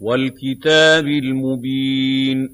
وَالْكِتَابِ الْمُبِينِ